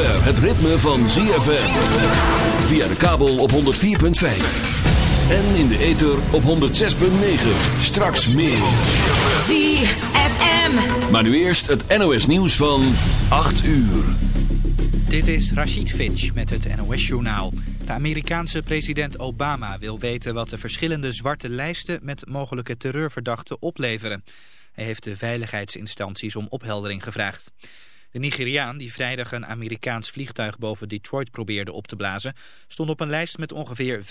zover het ritme van ZFM. Via de kabel op 104.5. En in de ether op 106.9. Straks meer. ZFM. Maar nu eerst het NOS nieuws van 8 uur. Dit is Rashid Finch met het NOS-journaal. De Amerikaanse president Obama wil weten wat de verschillende zwarte lijsten met mogelijke terreurverdachten opleveren. Hij heeft de veiligheidsinstanties om opheldering gevraagd. De Nigeriaan, die vrijdag een Amerikaans vliegtuig boven Detroit probeerde op te blazen, stond op een lijst met ongeveer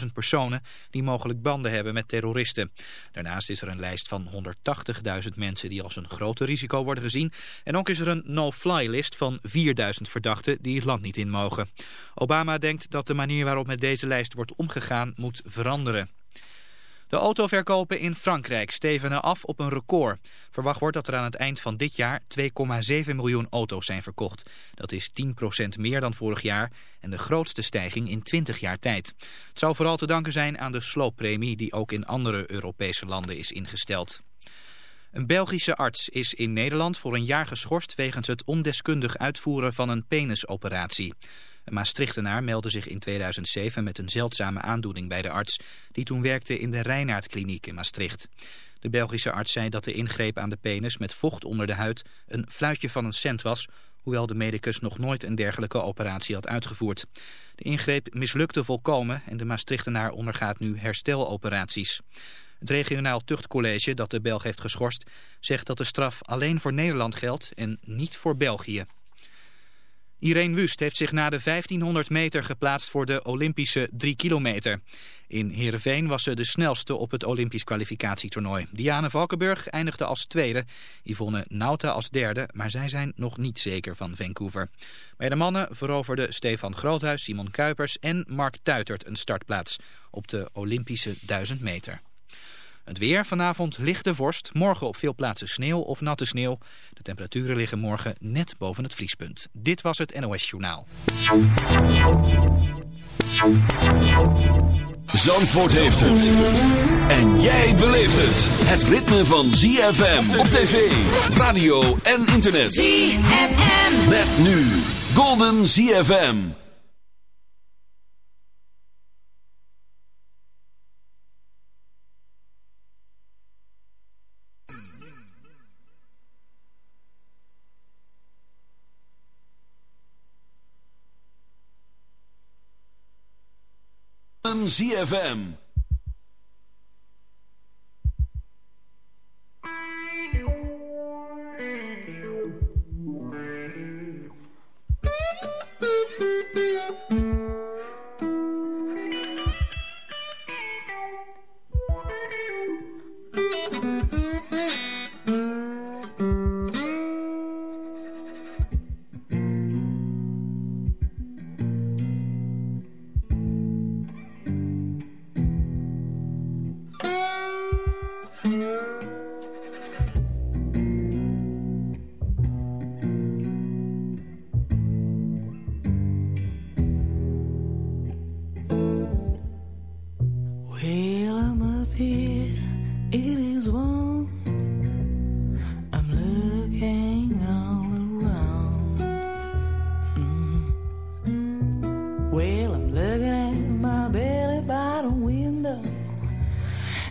550.000 personen die mogelijk banden hebben met terroristen. Daarnaast is er een lijst van 180.000 mensen die als een groot risico worden gezien. En ook is er een no-fly-list van 4.000 verdachten die het land niet in mogen. Obama denkt dat de manier waarop met deze lijst wordt omgegaan moet veranderen. De autoverkopen in Frankrijk stevenen af op een record. Verwacht wordt dat er aan het eind van dit jaar 2,7 miljoen auto's zijn verkocht. Dat is 10% meer dan vorig jaar en de grootste stijging in 20 jaar tijd. Het zou vooral te danken zijn aan de slooppremie die ook in andere Europese landen is ingesteld. Een Belgische arts is in Nederland voor een jaar geschorst wegens het ondeskundig uitvoeren van een penisoperatie. Een Maastrichtenaar meldde zich in 2007 met een zeldzame aandoening bij de arts... die toen werkte in de Reinaardkliniek in Maastricht. De Belgische arts zei dat de ingreep aan de penis met vocht onder de huid... een fluitje van een cent was, hoewel de medicus nog nooit een dergelijke operatie had uitgevoerd. De ingreep mislukte volkomen en de Maastrichtenaar ondergaat nu hersteloperaties. Het regionaal tuchtcollege dat de Belg heeft geschorst... zegt dat de straf alleen voor Nederland geldt en niet voor België. Irene Wust heeft zich na de 1500 meter geplaatst voor de Olympische 3 kilometer. In Heerenveen was ze de snelste op het Olympisch kwalificatietoernooi. Diane Valkenburg eindigde als tweede, Yvonne Nauta als derde, maar zij zijn nog niet zeker van Vancouver. Bij de mannen veroverden Stefan Groothuis, Simon Kuipers en Mark Tuitert een startplaats op de Olympische 1000 meter. Het weer, vanavond lichte vorst, morgen op veel plaatsen sneeuw of natte sneeuw. De temperaturen liggen morgen net boven het vriespunt. Dit was het NOS Journaal. Zandvoort heeft het. En jij beleeft het. Het ritme van ZFM op tv, radio en internet. ZFM. Met nu Golden ZFM. ZFM.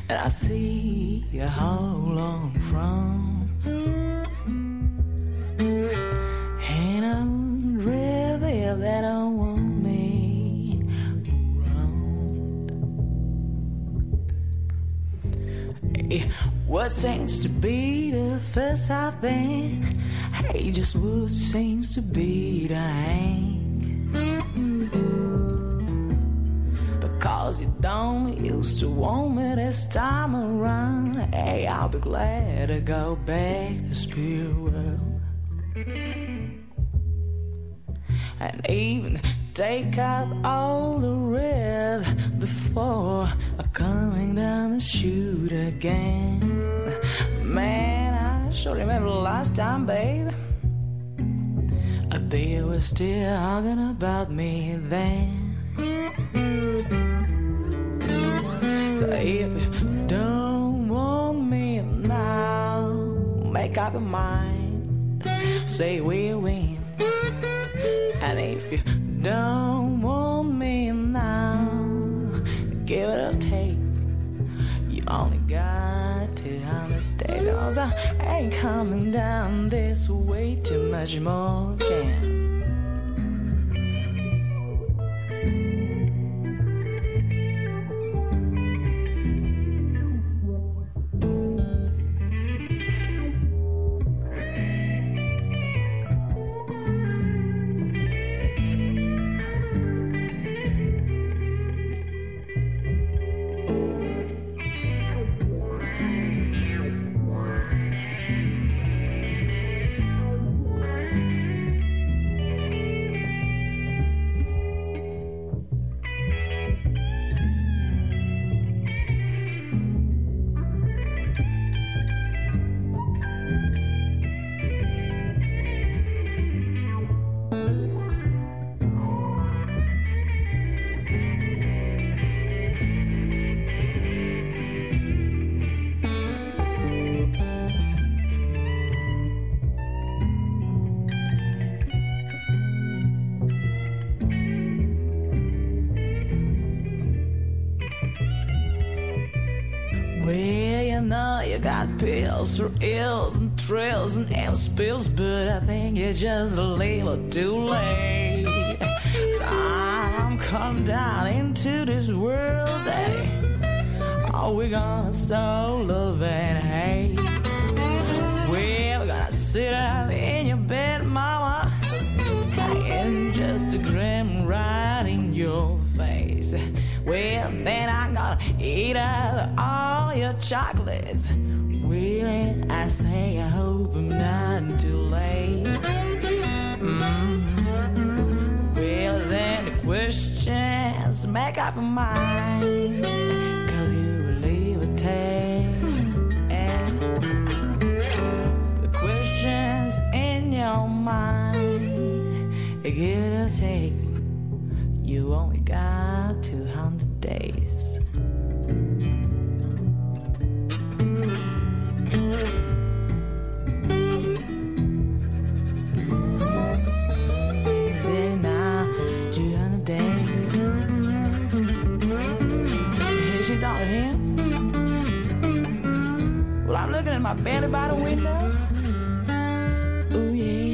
And I see a whole long froms. And I wonder if that don't want me around. Hey, What seems to be the first I think? Hey, just what seems to be the hang? Because you don't used to want me this time around. Hey, I'll be glad to go back to spirit world. And even take out all the rest before coming down the chute again. Man, I sure remember the last time, babe. They were still talking about me then. If you don't want me now, make up your mind. Say we'll win. And if you don't want me now, give it a take. You only got 200 days. I ain't coming down this way too much more again. Pills for ills and thrills and amp spills, but I think it's just a little too late. So I'm come down into this world, Daddy. Are we gonna sow love and hate? We're gonna sit up in your bed, Mama, and just a grim right in your face. Well, then I'm gonna eat up all your chocolates. Really, I say I hope I'm not too late. Mm-hmm. Well, is any questions? Make up your mind. Belly by the window. Ooh, yeah.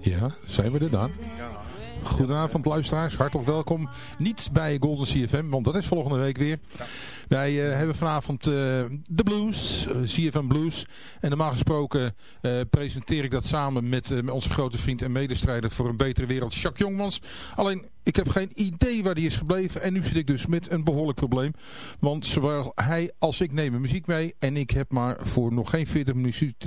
Ja, zijn we er dan? Goedenavond luisteraars, hartelijk welkom. Niet bij Golden CFM, want dat is volgende week weer. Wij uh, hebben vanavond uh, de blues, uh, CFM Blues. En normaal gesproken presenteer ik dat samen met, met onze grote vriend en medestrijder voor een betere wereld, Jacques Jongmans. Alleen ik heb geen idee waar die is gebleven. En nu zit ik dus met een behoorlijk probleem. Want zowel hij als ik nemen muziek mee. En ik heb maar voor nog geen 40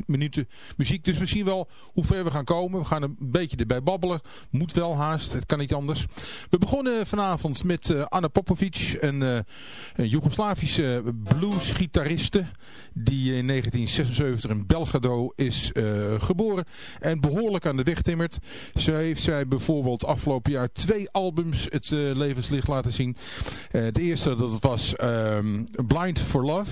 minuten muziek. Dus we zien wel hoe ver we gaan komen. We gaan een beetje erbij babbelen. Moet wel haast. Het kan niet anders. We begonnen vanavond met uh, Anna Popovic. Een, uh, een Joegoslavische bluesgitariste. Die in 1976 in Belgrado is uh, geboren. En behoorlijk aan de weg timmert. Zo heeft zij bijvoorbeeld afgelopen jaar twee albums albums het uh, levenslicht laten zien. Uh, de eerste dat was um, Blind for Love.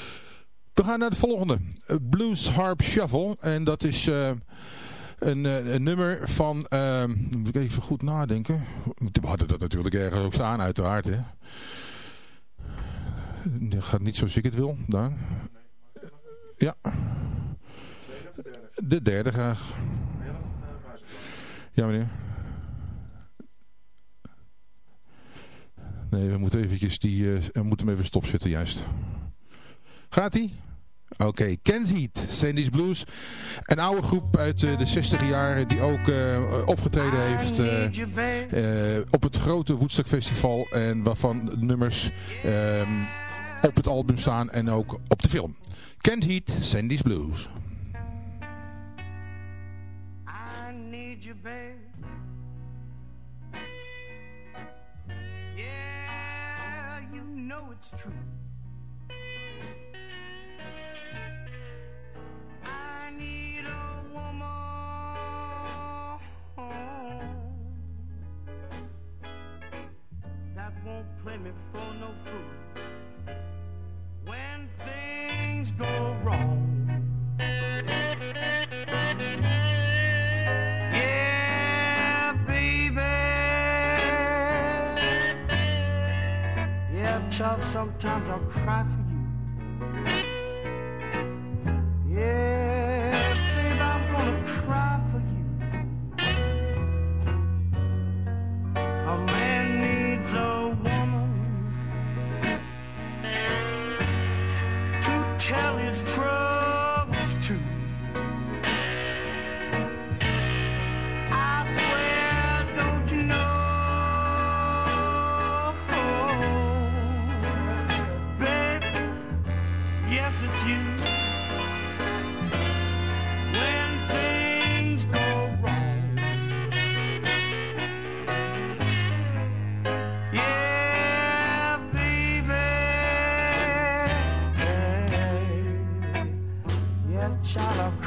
We gaan naar de volgende. Blues Harp Shuffle. En dat is uh, een, uh, een, nummer van... Uh, moet ik even goed nadenken. We hadden dat natuurlijk ergens ook staan uiteraard. Hè. Dat gaat niet zoals ik het wil. Daar. Ja. De derde graag. Ja meneer. Nee, we moeten eventjes die... Uh, we moeten hem even stopzetten juist. Gaat ie? Oké, okay. Heat, Sandy's Blues. Een oude groep uit uh, de 60 jaar die ook uh, opgetreden heeft uh, op het grote Woodstock Festival. En waarvan nummers ehm, op het album staan en ook op de film. Kent Heat, Sandy's Blues. I need you, babe. Yeah, you know it's true. Me for no fool when things go wrong. Yeah, baby. Yeah, child, sometimes I'll cry for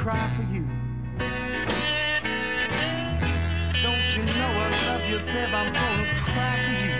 cry for you. Don't you know I love you, babe? I'm gonna cry for you.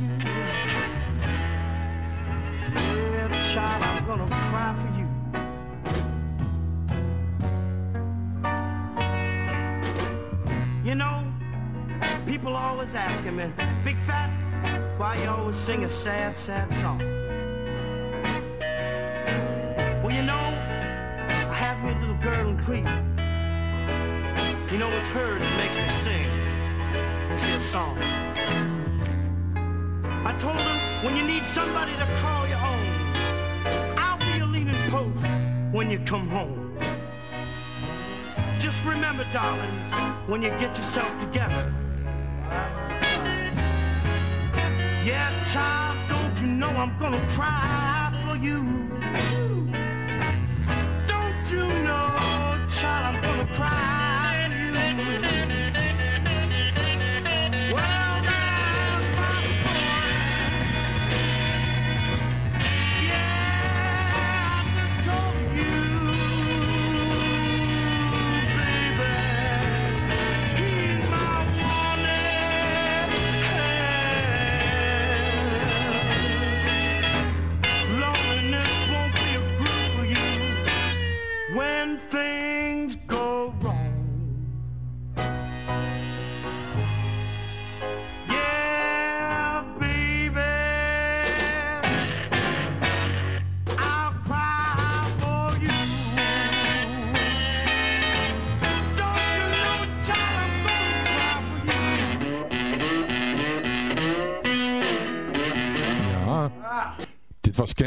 Yeah, child, I'm gonna cry for you. You know, people always asking me, Big Fat, why you always sing a sad, sad song? Well, you know, I have me a little girl in Crete. You know, it's her that makes me sing this here song. Told her, when you need somebody to call your own, I'll be your leaning post when you come home. Just remember, darling, when you get yourself together. Yeah, child, don't you know I'm gonna cry for you? Don't you know, child, I'm gonna cry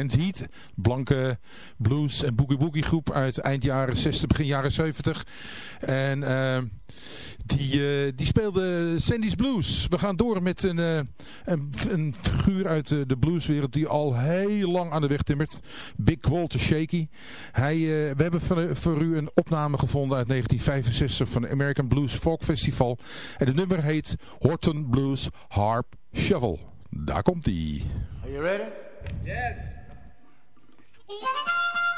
Kent Heat. Blanke blues en boogie boogie groep uit eind jaren 60, begin jaren 70. En uh, die, uh, die speelde Sandy's Blues. We gaan door met een, uh, een, een, figuur uit de blueswereld die al heel lang aan de weg timmert. Big Walter Shaky. Hij, we hebben voor, voor, u een opname gevonden uit 1965 van het American Blues Folk Festival. En het nummer heet Horton Blues Harp Shovel. Daar komt hij. Are you ready? Yes. Yeah.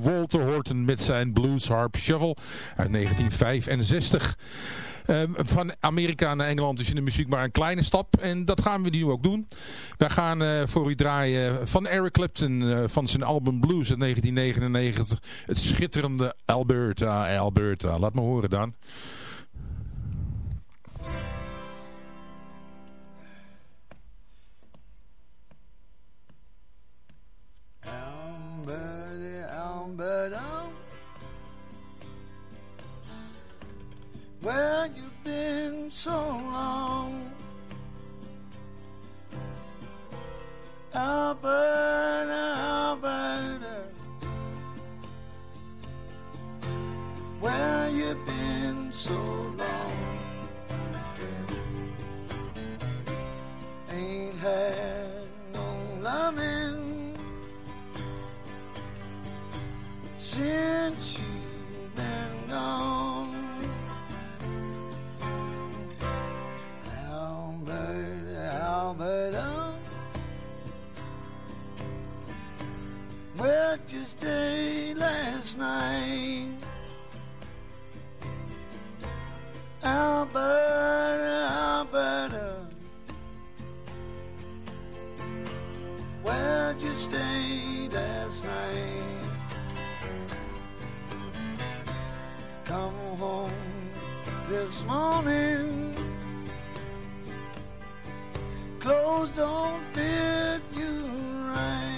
Walter Horton met zijn Blues Harp Shuffle uit 1965. Ehm, van Amerika naar Engeland is in de muziek maar een kleine stap. En dat gaan we nu ook doen. Wij gaan uh, voor u draaien van Eric Clapton uh, van zijn album Blues uit 1999. Het schitterende Alberta, Alberta. Laat me horen dan. But um, where you've been so long? Alberta, Alberta, where you been so long? Ain't had no loving since you've been gone. Albert, Alberta, oh. where'd you stay last night? Alberta, Alberta, oh. where'd you stay last night? Come home this morning. Clothes don't fit you right.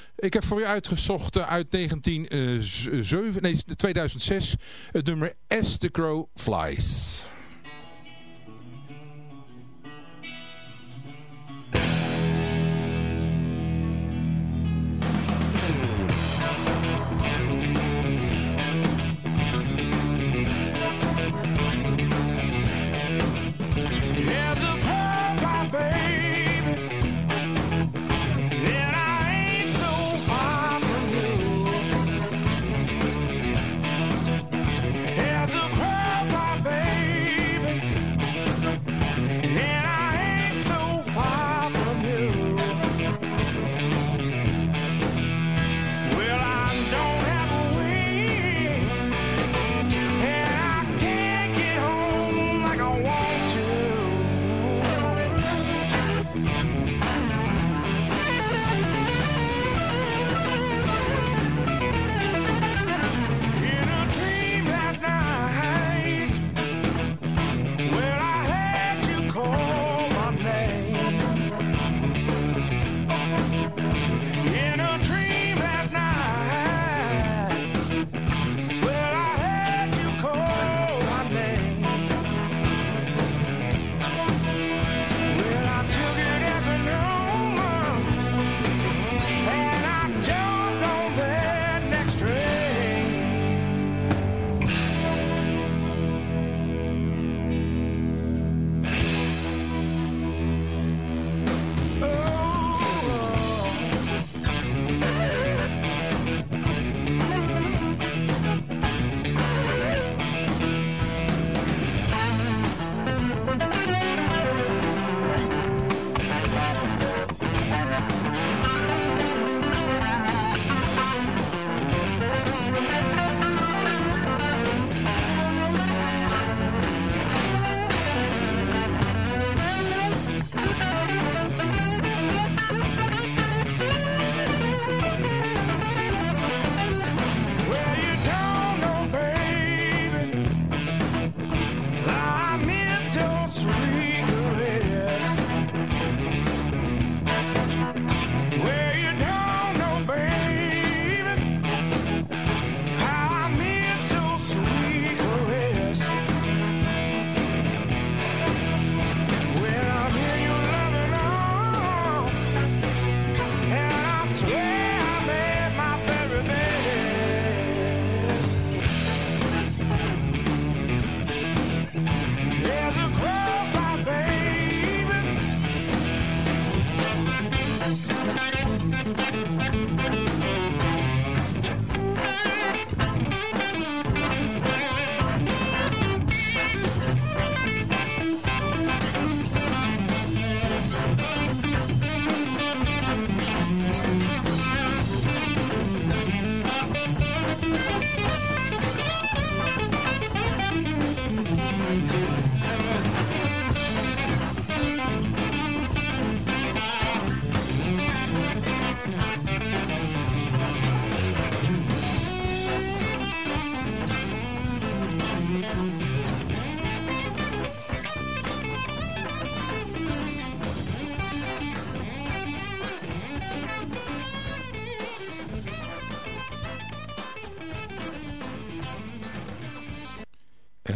Ik heb voor u uitgezocht uit 1907, nee, 2006 het nummer As the Crow Flies.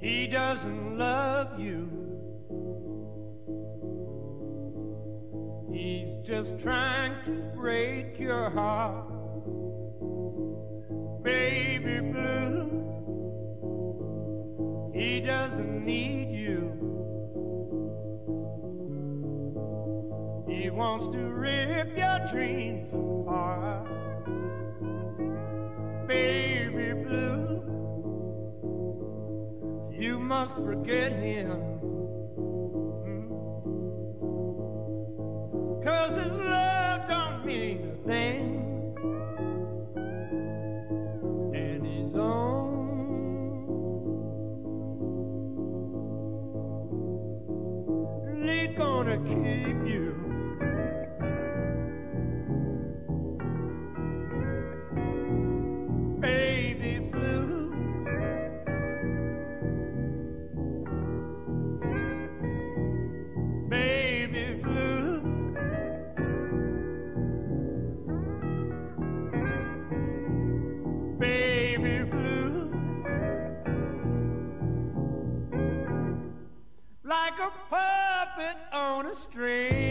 He doesn't love you. He's just trying to break your heart. Baby blue. He doesn't need you. He wants to rip your dreams must forget him. Hmm. Cause his love don't mean a thing. on a string.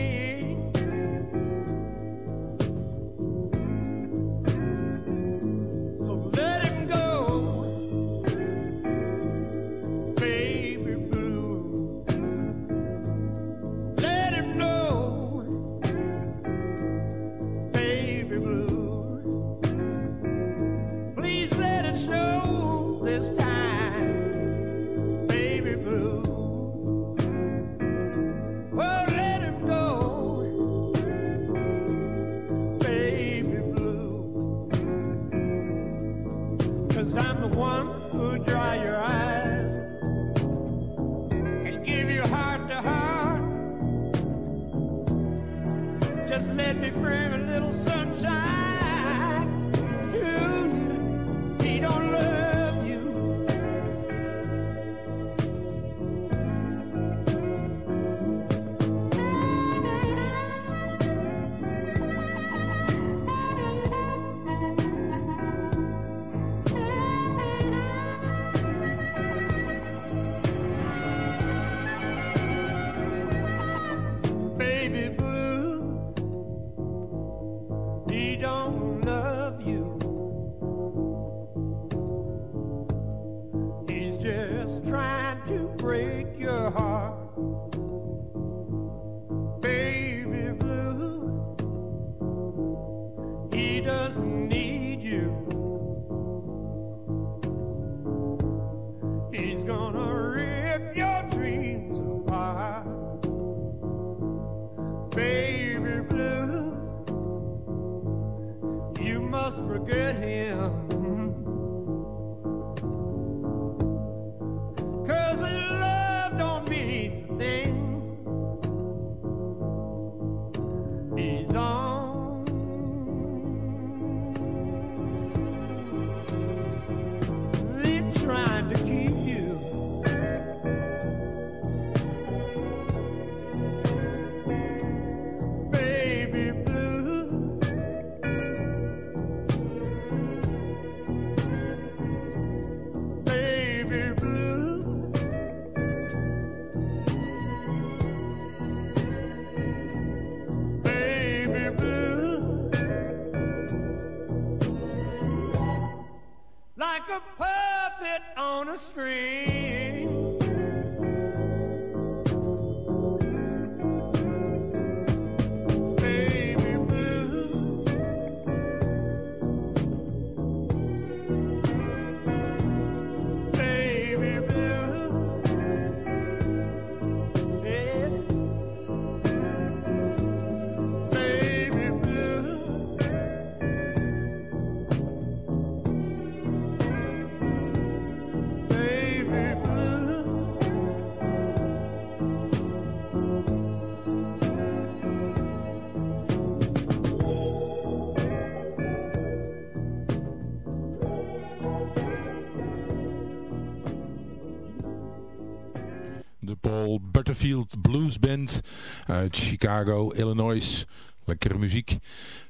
Butterfield Blues Band uit Chicago, Illinois. Lekkere muziek.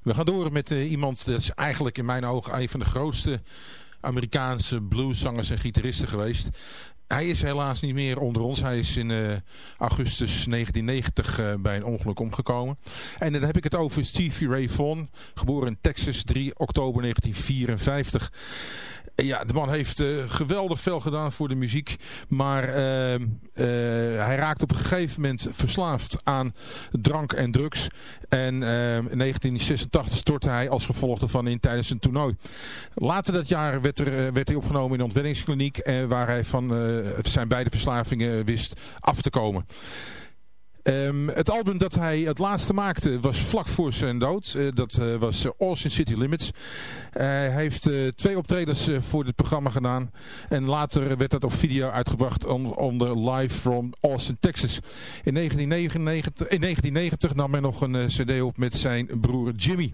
We gaan door met uh, iemand, dat is eigenlijk in mijn ogen een van de grootste Amerikaanse blueszangers en gitaristen geweest. Hij is helaas niet meer onder ons. Hij is in uh, augustus 1990 uh, bij een ongeluk omgekomen. En dan heb ik het over Stevie Ray Vaughan. Geboren in Texas 3 oktober 1954. Ja, de man heeft uh, geweldig veel gedaan voor de muziek. Maar uh, uh, hij raakt op een gegeven moment verslaafd aan drank en drugs. En in 1986 stortte hij als gevolg daarvan in tijdens een toernooi. Later dat jaar werd, er, werd hij opgenomen in een ontwenningskliniek. waar hij van zijn beide verslavingen wist af te komen. Um, het album dat hij het laatste maakte was vlak voor zijn dood. Uh, dat uh, was uh, Austin City Limits. hij heeft twee optredens voor dit programma gedaan. En later werd dat op video uitgebracht on, onder Live from Austin, Texas. In 1999, in 1990 nam hij nog een cd op met zijn broer Jimmy.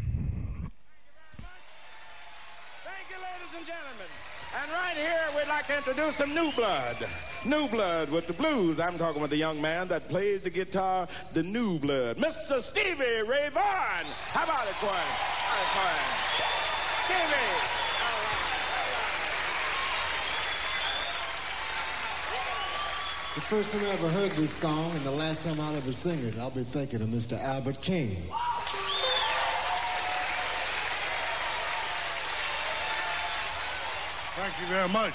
Like to introduce some new blood. New blood with the blues. I'm talking with the young man that plays the guitar, the new blood. Mr. Stevie Ray Vaughan. How about it, Quinn? How about it, Stevie. The first time I ever heard this song and the last time I'll ever sing it, I'll be thinking of Mr. Albert King. Thank you very much.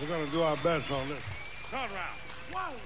We're going to do our best on this. Third round. One,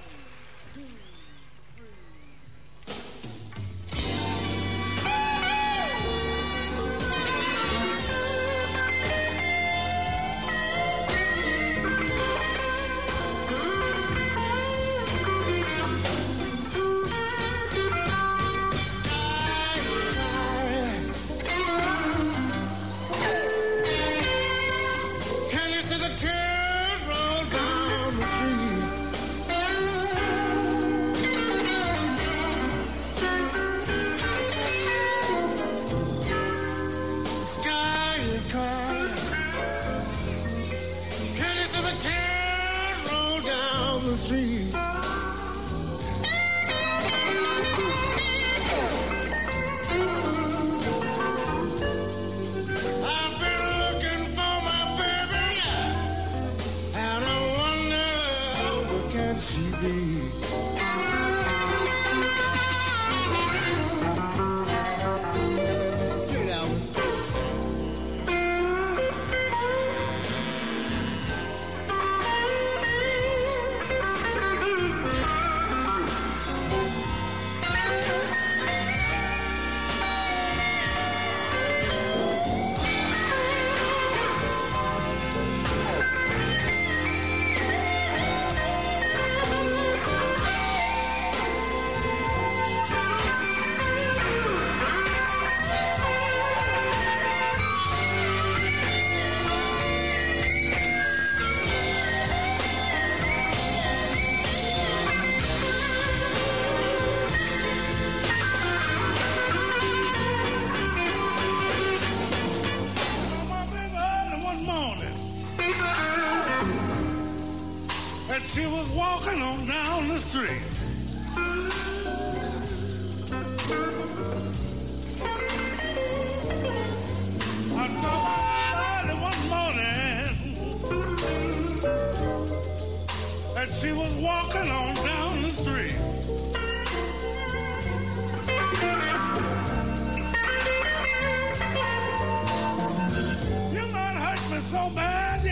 nobody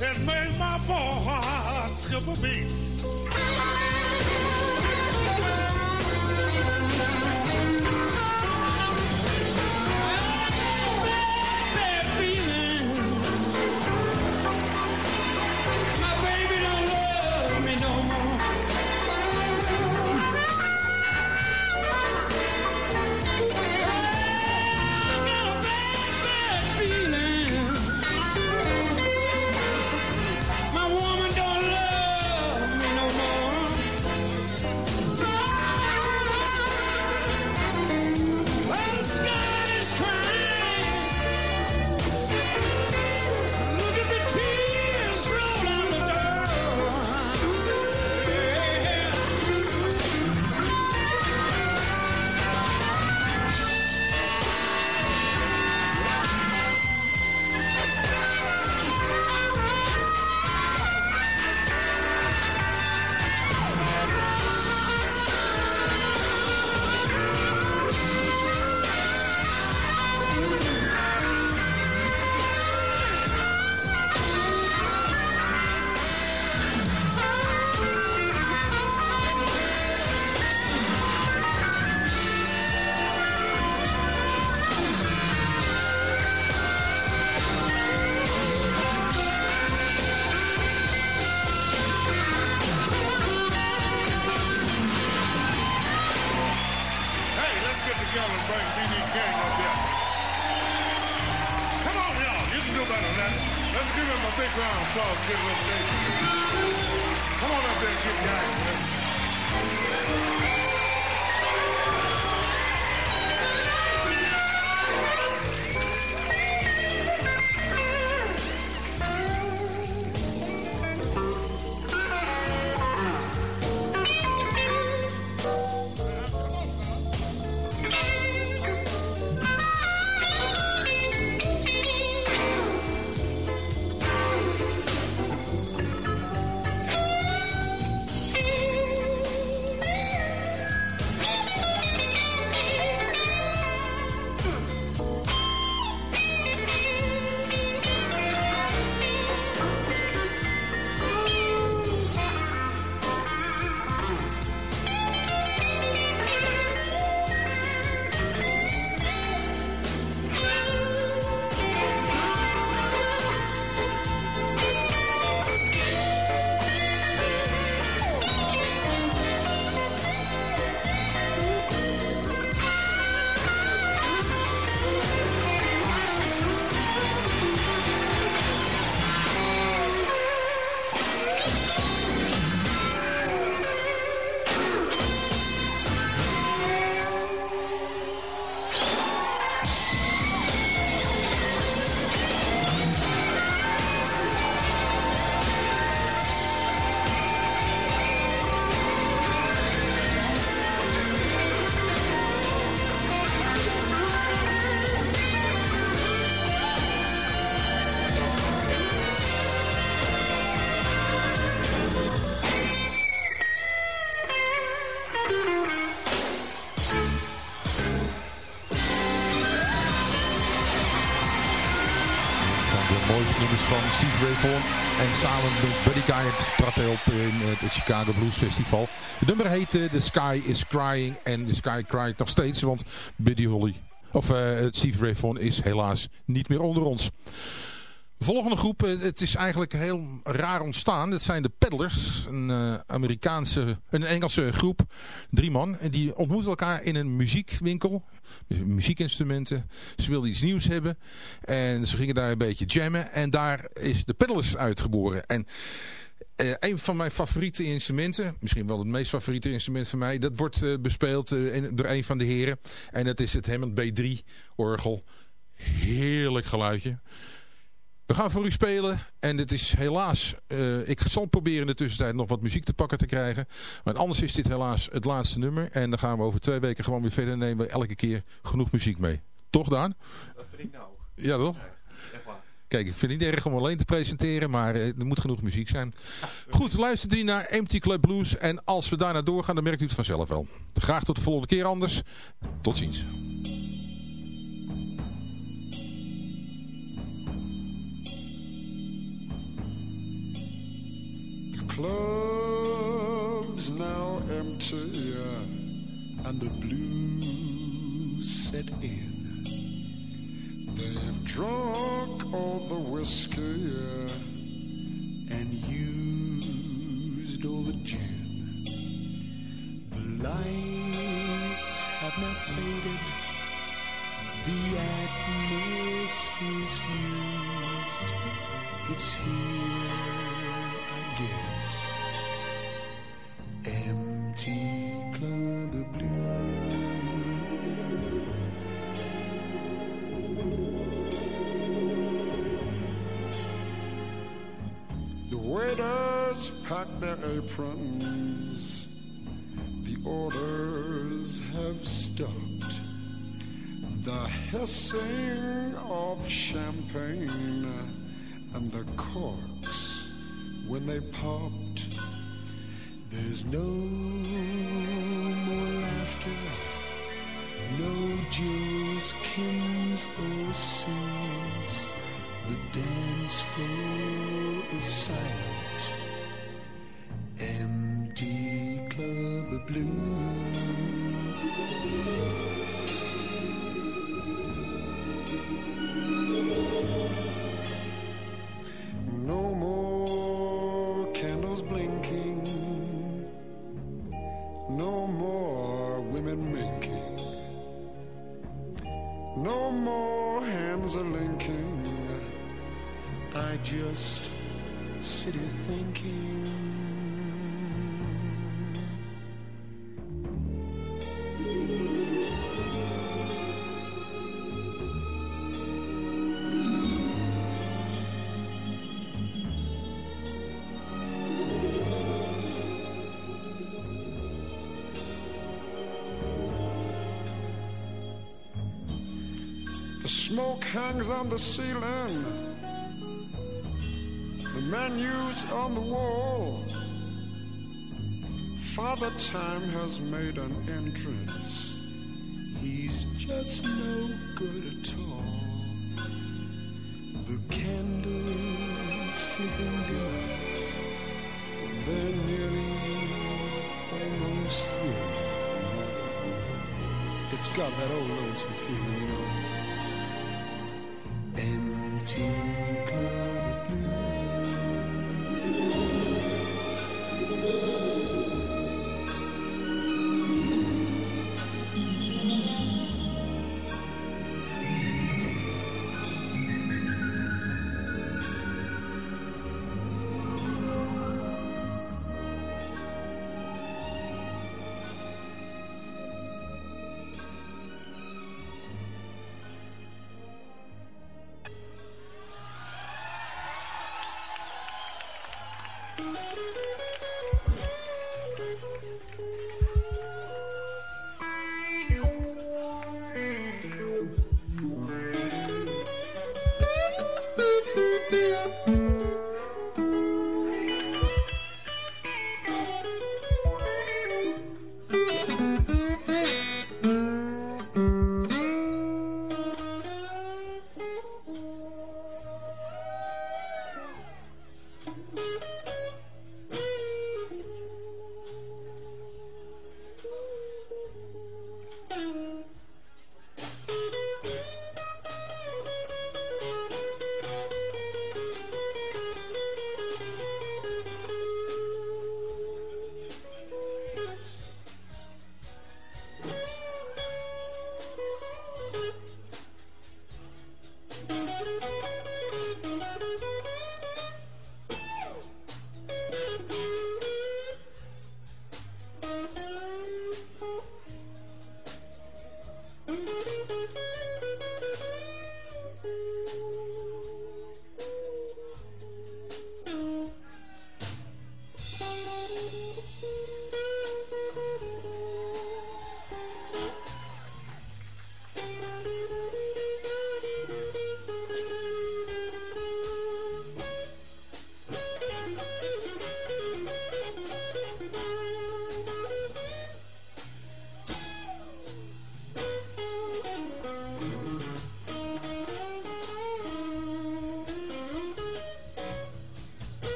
that made my heart skip a beat. Big round of applause. Give him a little Come on up there and get act, En samen met Buddy Guy trad hij op in het Chicago Blues Festival. Het nummer heette The Sky is Crying. En The Sky crying nog steeds, want Buddy Holly, of uh, Steve Ray Vaughan is helaas niet meer onder ons. Volgende groep, eh, het is eigenlijk heel raar ontstaan. Dat zijn de Peddlers, een uh, Amerikaanse, een Engelse groep, drie man. En die ontmoeten elkaar in een muziekwinkel, muziekinstrumenten. Ze wilden iets nieuws hebben en ze gingen daar een beetje jammen. En daar is de Peddlers uitgeboren. En uh, een van mijn favoriete instrumenten, misschien wel het meest favoriete instrument van mij, dat wordt bespeeld door een van de heren. En dat is het Hammond B3 orgel. Heerlijk geluidje. We gaan voor u spelen en het is helaas, uh, ik zal proberen in de tussentijd nog wat muziek te pakken te krijgen. Maar anders is dit helaas het laatste nummer en dan gaan we over twee weken gewoon weer verder en nemen we elke keer genoeg muziek mee. Toch Daan? Dat vind ik nou ook. Ja toch? echt waar. Kijk, ik vind het niet erg om alleen te presenteren, maar uh, er moet genoeg muziek zijn. Goed, luistert u naar Empty Club Blues en als we daarna doorgaan dan merkt u het vanzelf wel. Graag tot de volgende keer anders. Tot ziens. Club's now empty and the blues set in. They've drunk all the whiskey and used all the gin. The lights have now faded, the atmosphere's fused. It's here aprons. The orders have stopped. The hissing of champagne and the corks when they popped. There's no hangs on the ceiling. The menus on the wall. Father Time has made an entrance. He's just no good at all. The candles flickering dim. They're nearly almost through. It's got that old lonesome feeling, you know to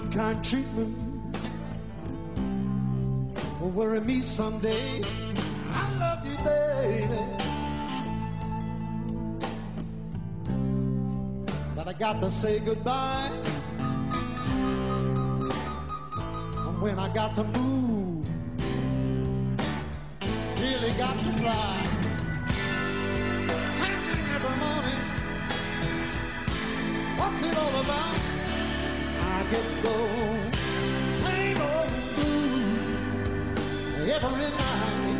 Good, kind treatment will worry me someday. I love you, baby. But I got to say goodbye. And when I got to move, really got to fly. could go. Same old blue every time.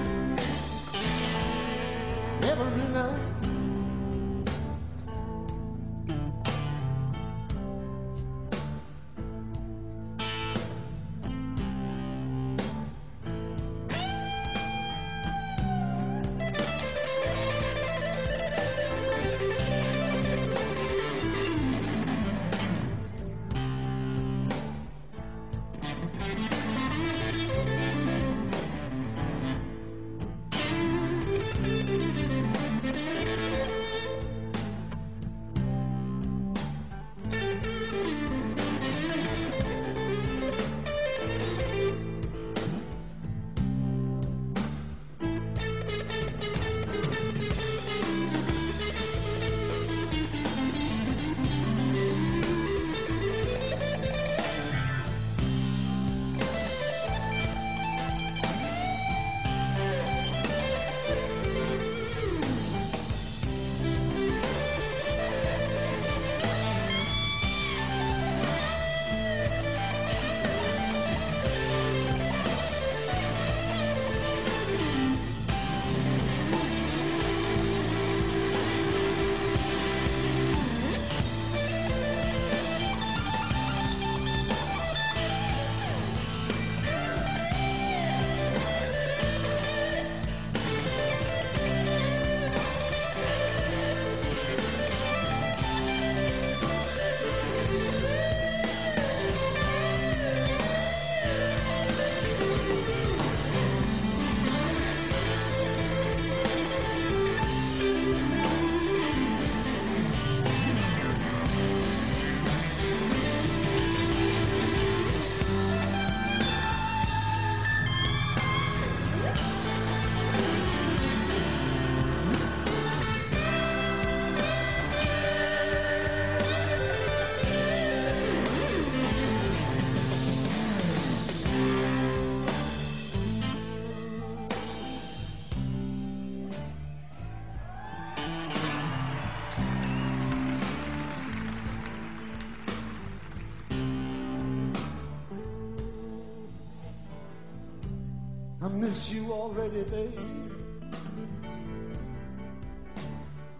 Miss you already, babe.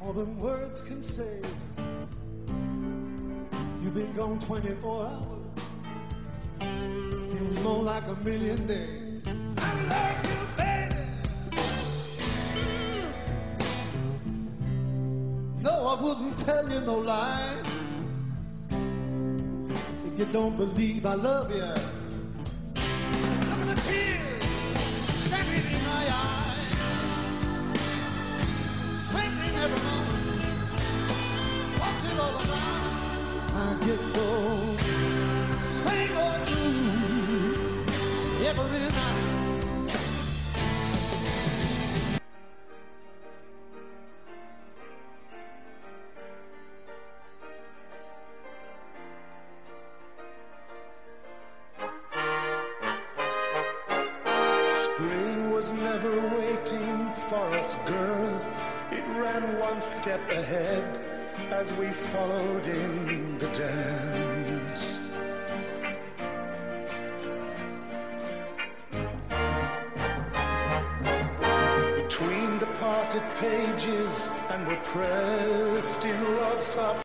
More than words can say. You've been gone 24 hours. Feels more like a million days. I love you, baby. No, I wouldn't tell you no lie. If you don't believe I love you,